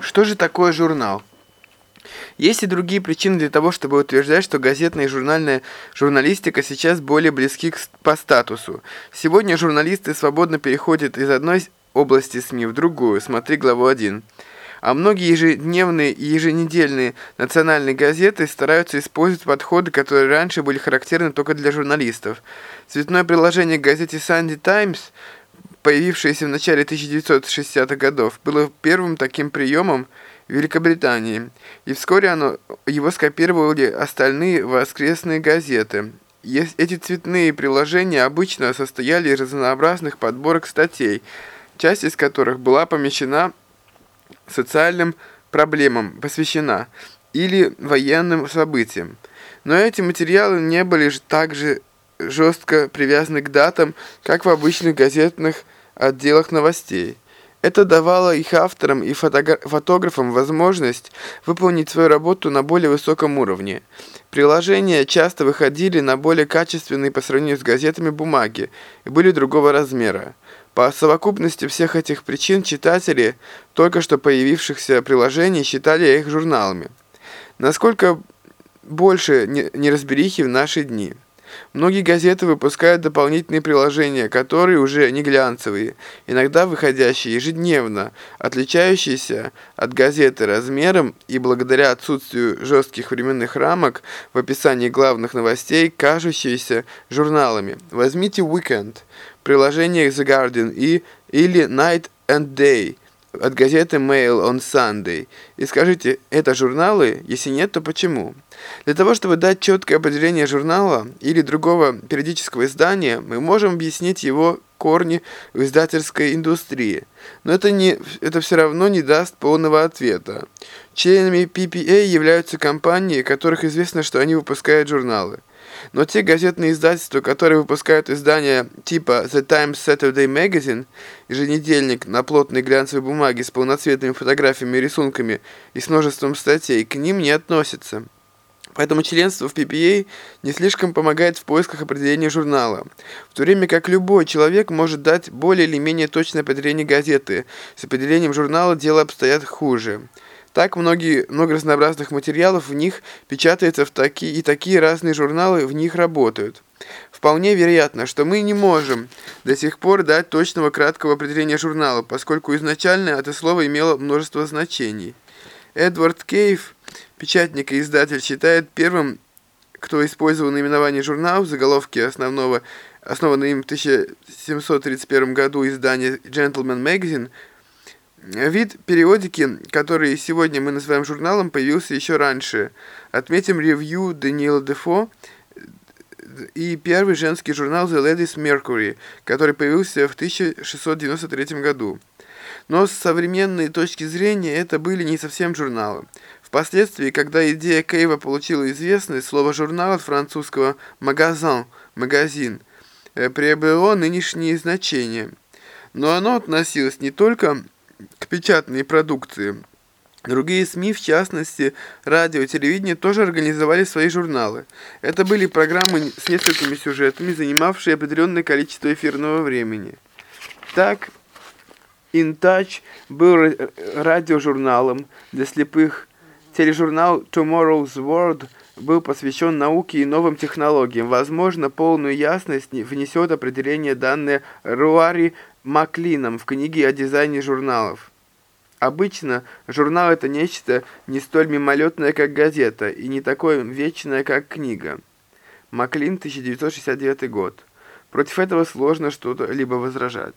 Что же такое журнал? Есть и другие причины для того, чтобы утверждать, что газетная и журнальная журналистика сейчас более близки к, по статусу. Сегодня журналисты свободно переходят из одной области СМИ в другую, смотри главу 1. А многие ежедневные и еженедельные национальные газеты стараются использовать подходы, которые раньше были характерны только для журналистов. Цветное приложение к газете Sunday Times, появившееся в начале 1960-х годов, было первым таким приемом, Великобритании, и вскоре оно, его скопировали остальные воскресные газеты. Эти цветные приложения обычно состояли из разнообразных подборок статей, часть из которых была помещена социальным проблемам, посвящена, или военным событиям. Но эти материалы не были так же жестко привязаны к датам, как в обычных газетных отделах новостей. Это давало их авторам и фотографам возможность выполнить свою работу на более высоком уровне. Приложения часто выходили на более качественные по сравнению с газетами бумаги и были другого размера. По совокупности всех этих причин читатели только что появившихся приложений считали их журналами. Насколько больше неразберихи в наши дни. Многие газеты выпускают дополнительные приложения, которые уже не глянцевые, иногда выходящие ежедневно, отличающиеся от газеты размером и благодаря отсутствию жестких временных рамок в описании главных новостей, кажущиеся журналами. Возьмите Weekend, приложение The Guardian и или Night and Day – от газеты Mail on Sunday. И скажите, это журналы? Если нет, то почему? Для того, чтобы дать четкое определение журнала или другого периодического издания, мы можем объяснить его корни в издательской индустрии. Но это, не, это все равно не даст полного ответа. Членами PPA являются компании, которых известно, что они выпускают журналы. Но те газетные издательства, которые выпускают издания типа The Times Saturday Magazine, еженедельник на плотной глянцевой бумаге с полноцветными фотографиями и рисунками и с множеством статей, к ним не относятся. Поэтому членство в PPA не слишком помогает в поисках определения журнала, в то время как любой человек может дать более или менее точное определение газеты. С определением журнала дело обстоят хуже. Так многие, много разнообразных материалов в них печатается в такие и такие разные журналы в них работают. Вполне вероятно, что мы не можем до сих пор дать точного краткого определения журнала, поскольку изначально это слово имело множество значений. Эдвард Кейв, печатник и издатель, считает первым, кто использовал наименование журнала в заголовке основного, основанного им в 1731 году издания Gentleman Magazine, Вид периодики, который сегодня мы называем журналом, появился еще раньше. Отметим ревью Даниэла Дефо и первый женский журнал The Ladies Mercury, который появился в 1693 году. Но с современной точки зрения это были не совсем журналы. Впоследствии, когда идея Кейва получила известность, слово «журнал» от французского «магазин» – «магазин» э, приобрело нынешнее значение. Но оно относилось не только к печатной продукции. Другие СМИ, в частности, радио и телевидение, тоже организовали свои журналы. Это были программы с несколькими сюжетами, занимавшие определенное количество эфирного времени. Так, In Touch был радиожурналом для слепых. Тележурнал Tomorrow's World был посвящен науке и новым технологиям. Возможно, полную ясность внесет определение данное Руари Маклином в книге о дизайне журналов. Обычно журнал это нечто не столь мимолетное, как газета, и не такое вечное, как книга. Маклин, 1969 год. Против этого сложно что-то либо возражать.